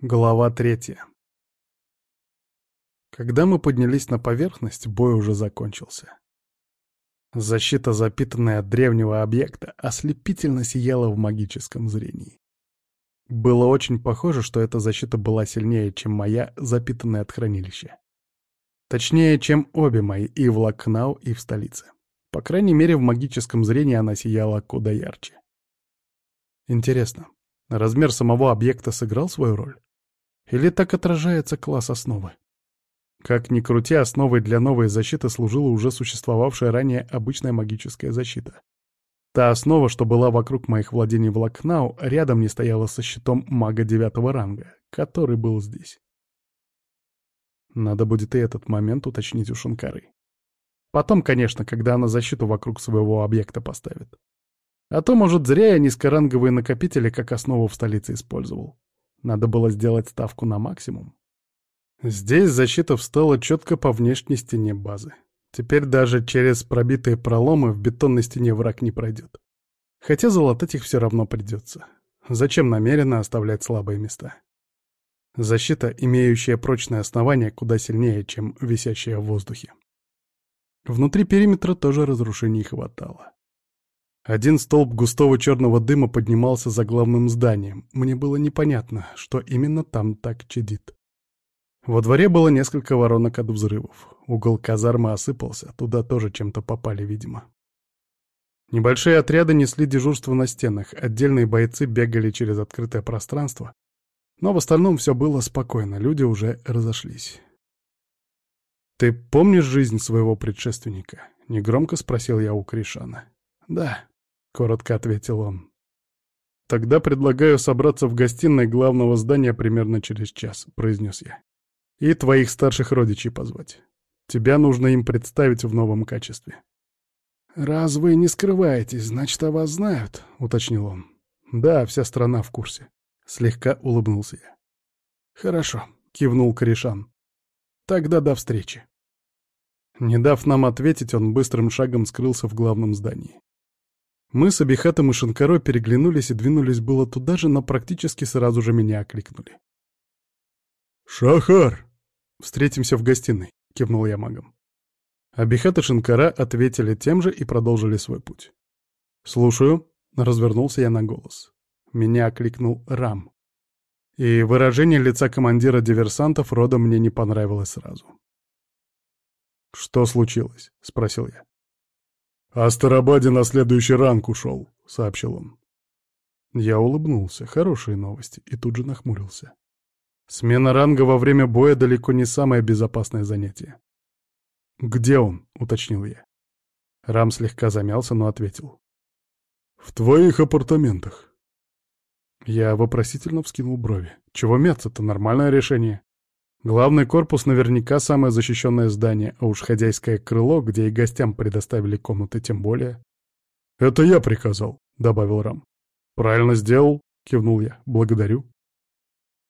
Глава третья. Когда мы поднялись на поверхность, бой уже закончился. Защита, запитанная от древнего объекта, ослепительно сияла в магическом зрении. Было очень похоже, что эта защита была сильнее, чем моя, запитанная от хранилища. Точнее, чем обе мои, и в Лакнау, и в столице. По крайней мере, в магическом зрении она сияла куда ярче. Интересно, размер самого объекта сыграл свою роль? Или так отражается класс основы? Как ни крути, основой для новой защиты служила уже существовавшая ранее обычная магическая защита. Та основа, что была вокруг моих владений в Лакнау, рядом не стояла со щитом мага девятого ранга, который был здесь. Надо будет и этот момент уточнить у Шункары. Потом, конечно, когда она защиту вокруг своего объекта поставит. А то, может, зря я низкоранговые накопители как основу в столице использовал. Надо было сделать ставку на максимум. Здесь защита встала четко по внешней стене базы. Теперь даже через пробитые проломы в бетонной стене враг не пройдет. Хотя залатать их все равно придется. Зачем намеренно оставлять слабые места? Защита, имеющая прочное основание, куда сильнее, чем висящая в воздухе. Внутри периметра тоже разрушений хватало. Один столб густого черного дыма поднимался за главным зданием. Мне было непонятно, что именно там так чадит. Во дворе было несколько воронок от взрывов. Угол казармы осыпался, туда тоже чем-то попали, видимо. Небольшие отряды несли дежурство на стенах, отдельные бойцы бегали через открытое пространство. Но в остальном все было спокойно, люди уже разошлись. «Ты помнишь жизнь своего предшественника?» — негромко спросил я у Кришана. «Да», — коротко ответил он. «Тогда предлагаю собраться в гостиной главного здания примерно через час», — произнес я. «И твоих старших родичей позвать. Тебя нужно им представить в новом качестве». «Раз вы не скрываетесь, значит, о вас знают», — уточнил он. «Да, вся страна в курсе», — слегка улыбнулся я. «Хорошо», — кивнул Корешан. «Тогда до встречи». Не дав нам ответить, он быстрым шагом скрылся в главном здании. Мы с Абихатом и Шинкарой переглянулись и двинулись было туда же, но практически сразу же меня окликнули. «Шахар!» «Встретимся в гостиной», — кивнул я магом. Абихат и Шинкара ответили тем же и продолжили свой путь. «Слушаю», — развернулся я на голос. Меня окликнул Рам. И выражение лица командира диверсантов рода мне не понравилось сразу. «Что случилось?» — спросил я. «Астарабаде на следующий ранг ушел», — сообщил он. Я улыбнулся. Хорошие новости. И тут же нахмурился. Смена ранга во время боя далеко не самое безопасное занятие. «Где он?» — уточнил я. Рам слегка замялся, но ответил. «В твоих апартаментах». Я вопросительно вскинул брови. «Чего мяться-то? Нормальное решение. Главный корпус наверняка самое защищенное здание, а уж хозяйское крыло, где и гостям предоставили комнаты, тем более. «Это я приказал», — добавил Рам. «Правильно сделал», — кивнул я. «Благодарю».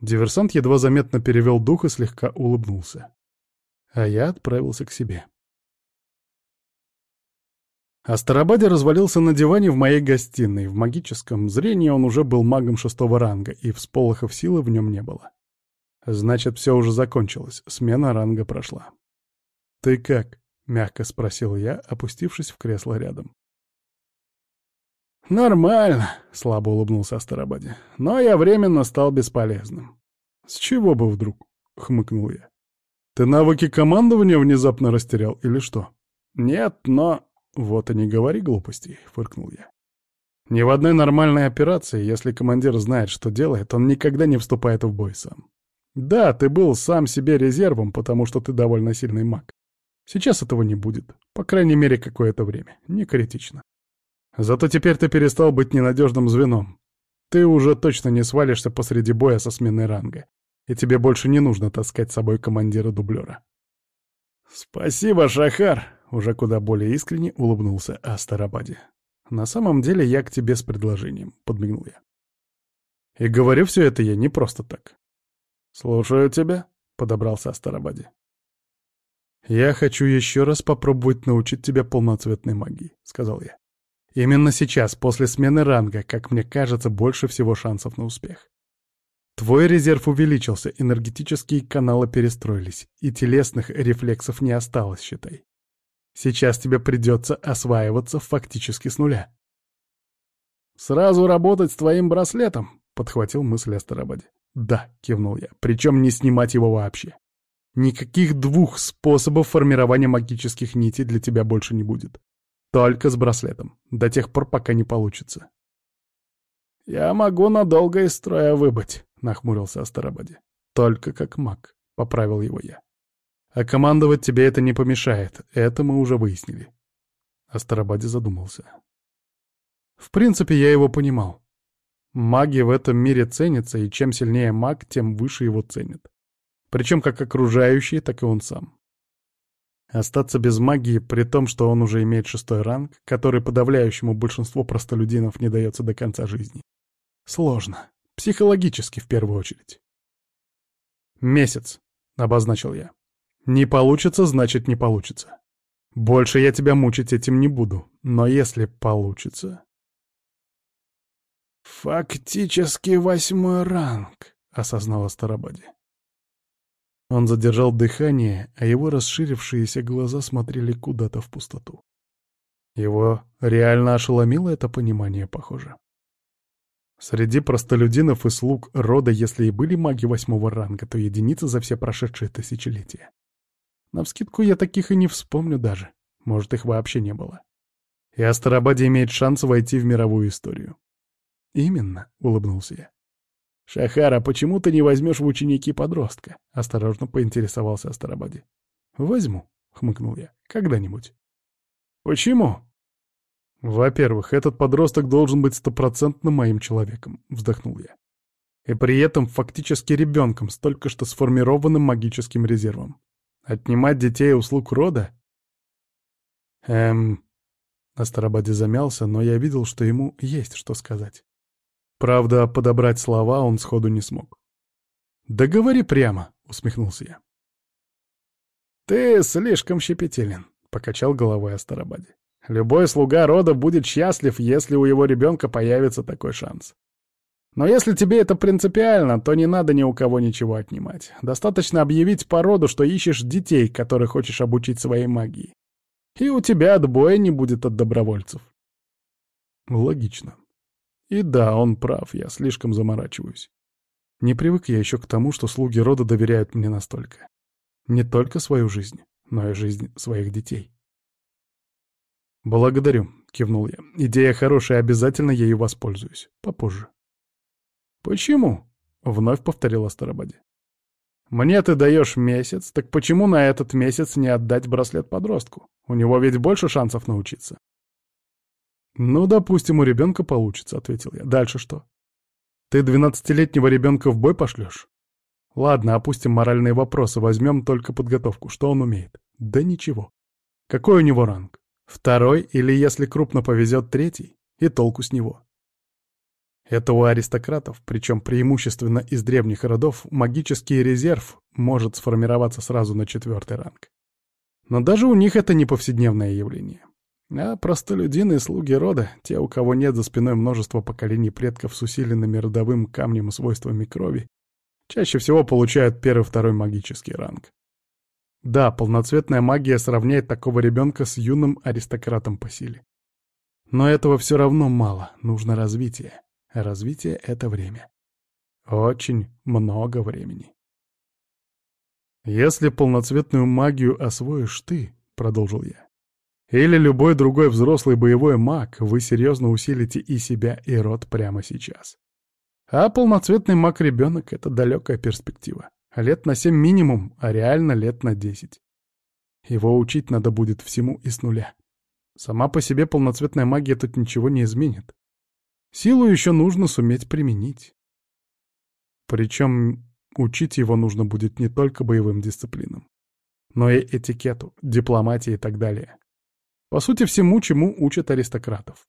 Диверсант едва заметно перевел дух и слегка улыбнулся. А я отправился к себе. Астарабаде развалился на диване в моей гостиной. В магическом зрении он уже был магом шестого ранга, и всполохов силы в нем не было. Значит, все уже закончилось, смена ранга прошла. «Ты как?» — мягко спросил я, опустившись в кресло рядом. «Нормально», — слабо улыбнулся Астарабаде. «Но я временно стал бесполезным». «С чего бы вдруг?» — хмыкнул я. «Ты навыки командования внезапно растерял или что?» «Нет, но...» «Вот и не говори глупостей», — фыркнул я. «Ни в одной нормальной операции, если командир знает, что делает, он никогда не вступает в бой сам. Да, ты был сам себе резервом, потому что ты довольно сильный маг. Сейчас этого не будет. По крайней мере, какое-то время. Не критично. Зато теперь ты перестал быть ненадежным звеном. Ты уже точно не свалишься посреди боя со сменой ранга. И тебе больше не нужно таскать с собой командира-дублера. «Спасибо, Шахар!» — уже куда более искренне улыбнулся Астарабаде. «На самом деле я к тебе с предложением», — подмигнул я. «И говорю все это я не просто так. «Слушаю тебя», — подобрался Астарабаде. «Я хочу еще раз попробовать научить тебя полноцветной магии», — сказал я. «Именно сейчас, после смены ранга, как мне кажется, больше всего шансов на успех. Твой резерв увеличился, энергетические каналы перестроились, и телесных рефлексов не осталось, считай. Сейчас тебе придется осваиваться фактически с нуля. «Сразу работать с твоим браслетом», — подхватил мысль о Старобаде. «Да», — кивнул я, — «причем не снимать его вообще. Никаких двух способов формирования магических нитей для тебя больше не будет. Только с браслетом, до тех пор, пока не получится». «Я могу надолго из строя выбыть», — нахмурился Астарабаде. «Только как маг», — поправил его я. «А командовать тебе это не помешает, это мы уже выяснили». Астарабаде задумался. В принципе, я его понимал. Маги в этом мире ценятся, и чем сильнее маг, тем выше его ценят. Причем как окружающие, так и он сам. Остаться без магии, при том, что он уже имеет шестой ранг, который подавляющему большинству простолюдинов не дается до конца жизни. Сложно. Психологически, в первую очередь. «Месяц», — обозначил я. «Не получится, значит, не получится. Больше я тебя мучить этим не буду, но если получится...» «Фактически восьмой ранг», — осознала Старобади. Он задержал дыхание, а его расширившиеся глаза смотрели куда-то в пустоту. Его реально ошеломило это понимание, похоже. Среди простолюдинов и слуг рода, если и были маги восьмого ранга, то единицы за все прошедшие тысячелетия. Навскидку я таких и не вспомню даже. Может, их вообще не было. И Астарабаде имеет шанс войти в мировую историю. «Именно», — улыбнулся я. «Шахара, почему ты не возьмешь в ученики подростка?» — осторожно поинтересовался Астарабаде. «Возьму», — хмыкнул я, — «когда-нибудь». «Почему?» «Во-первых, этот подросток должен быть стопроцентно моим человеком», — вздохнул я. «И при этом фактически ребенком с только что сформированным магическим резервом. Отнимать детей услуг рода?» «Эм...» Астарабаде замялся, но я видел, что ему есть что сказать. Правда, подобрать слова он сходу не смог. «Да говори прямо», — усмехнулся я. «Ты слишком щепетилен», — покачал головой Астарабаде. «Любой слуга рода будет счастлив, если у его ребенка появится такой шанс. Но если тебе это принципиально, то не надо ни у кого ничего отнимать. Достаточно объявить по роду, что ищешь детей, которых хочешь обучить своей магии. И у тебя отбоя не будет от добровольцев». Логично. И да, он прав, я слишком заморачиваюсь. Не привык я еще к тому, что слуги рода доверяют мне настолько. Не только свою жизнь, но и жизнь своих детей. «Благодарю», — кивнул я. «Идея хорошая, обязательно ею воспользуюсь. Попозже». «Почему?» — вновь повторила Старобаде. «Мне ты даешь месяц, так почему на этот месяц не отдать браслет подростку? У него ведь больше шансов научиться». «Ну, допустим, у ребенка получится», — ответил я. «Дальше что? Ты двенадцатилетнего ребенка в бой пошлешь?» «Ладно, опустим моральные вопросы, возьмем только подготовку. Что он умеет?» «Да ничего. Какой у него ранг? Второй или, если крупно повезет, третий? И толку с него?» Это у аристократов, причем преимущественно из древних родов, магический резерв может сформироваться сразу на четвертый ранг. Но даже у них это не повседневное явление. А простолюдины слуги рода, те, у кого нет за спиной множества поколений предков с усиленными родовым камнем свойствами крови, чаще всего получают первый-второй магический ранг. Да, полноцветная магия сравняет такого ребенка с юным аристократом по силе. Но этого все равно мало, нужно развитие. развитие — это время. Очень много времени. «Если полноцветную магию освоишь ты», — продолжил я, или любой другой взрослый боевой маг, вы серьезно усилите и себя, и род прямо сейчас. А полноцветный маг-ребенок — это далекая перспектива. Лет на семь минимум, а реально лет на десять. Его учить надо будет всему и с нуля. Сама по себе полноцветная магия тут ничего не изменит. Силу еще нужно суметь применить. Причем учить его нужно будет не только боевым дисциплинам, но и этикету, дипломатии и так далее. По сути, всему, чему учат аристократов.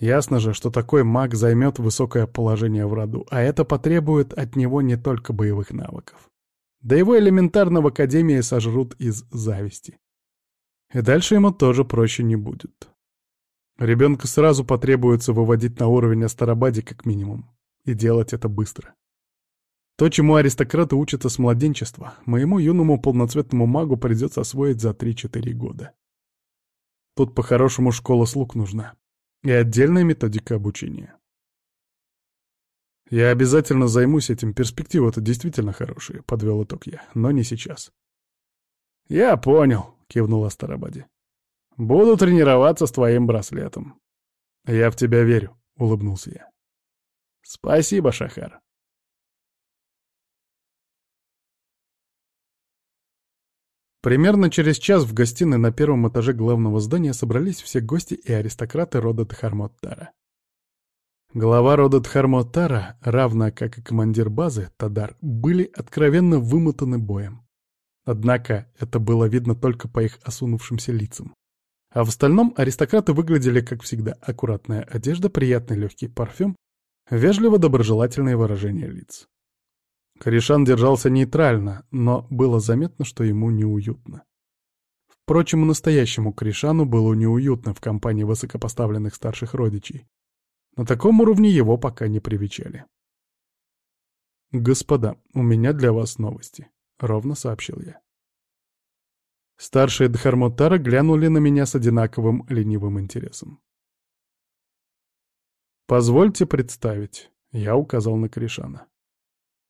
Ясно же, что такой маг займет высокое положение в роду, а это потребует от него не только боевых навыков. Да его элементарно в Академии сожрут из зависти. И дальше ему тоже проще не будет. Ребенка сразу потребуется выводить на уровень Астарабаде как минимум. И делать это быстро. То, чему аристократы учатся с младенчества, моему юному полноцветному магу придется освоить за 3-4 года. Тут по-хорошему школа слуг нужна. И отдельная методика обучения. Я обязательно займусь этим, перспективы-то действительно хорошие, подвел итог я, но не сейчас. Я понял, кивнул Астарабаде. Буду тренироваться с твоим браслетом. Я в тебя верю, улыбнулся я. Спасибо, Шахар. Примерно через час в гостиной на первом этаже главного здания собрались все гости и аристократы рода Тхармоттара. Глава рода Тхармоттара, равно как и командир базы, Тадар, были откровенно вымотаны боем. Однако это было видно только по их осунувшимся лицам. А в остальном аристократы выглядели, как всегда, аккуратная одежда, приятный легкий парфюм, вежливо-доброжелательное выражение лиц. Коришан держался нейтрально, но было заметно, что ему неуютно. Впрочем, настоящему Кришану было неуютно в компании высокопоставленных старших родичей. На таком уровне его пока не привечали. «Господа, у меня для вас новости», — ровно сообщил я. Старшие Дхармотара глянули на меня с одинаковым ленивым интересом. «Позвольте представить», — я указал на Кришана.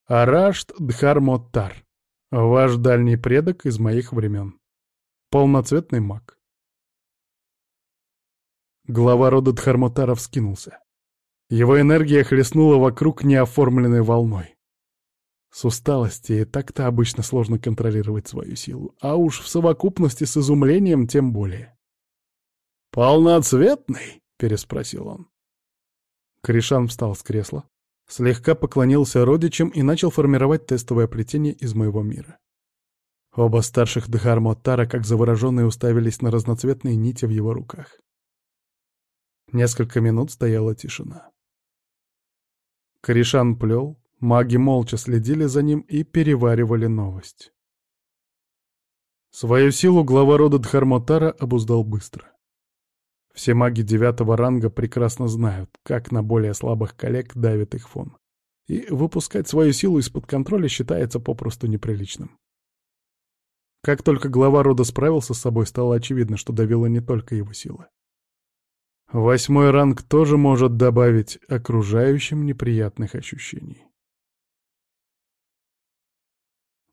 Арашт Дхармоттар. Ваш дальний предок из моих времен. Полноцветный маг. Глава рода Дхармотара вскинулся. Его энергия хлестнула вокруг неоформленной волной. С усталости и так-то обычно сложно контролировать свою силу, а уж в совокупности с изумлением тем более. «Полноцветный?» — переспросил он. Кришан встал с кресла, Слегка поклонился родичам и начал формировать тестовое плетение из моего мира. Оба старших Дхармоттара, как завороженные, уставились на разноцветные нити в его руках. Несколько минут стояла тишина. Кришан плел, маги молча следили за ним и переваривали новость. Свою силу глава рода Дхармотара обуздал быстро. Все маги девятого ранга прекрасно знают, как на более слабых коллег давит их фон. И выпускать свою силу из-под контроля считается попросту неприличным. Как только глава рода справился с собой, стало очевидно, что давила не только его сила. Восьмой ранг тоже может добавить окружающим неприятных ощущений.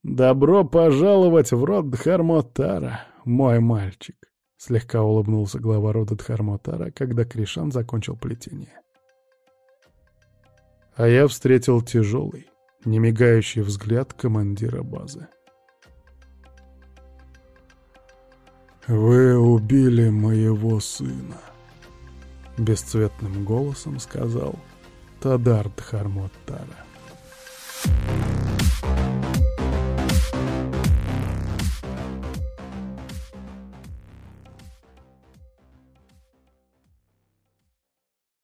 «Добро пожаловать в род Дхармотара, мой мальчик!» Слегка улыбнулся глава рода Дхармотара, когда Кришан закончил плетение. А я встретил тяжелый, немигающий взгляд командира базы. «Вы убили моего сына», — бесцветным голосом сказал Тадар Дхармотара.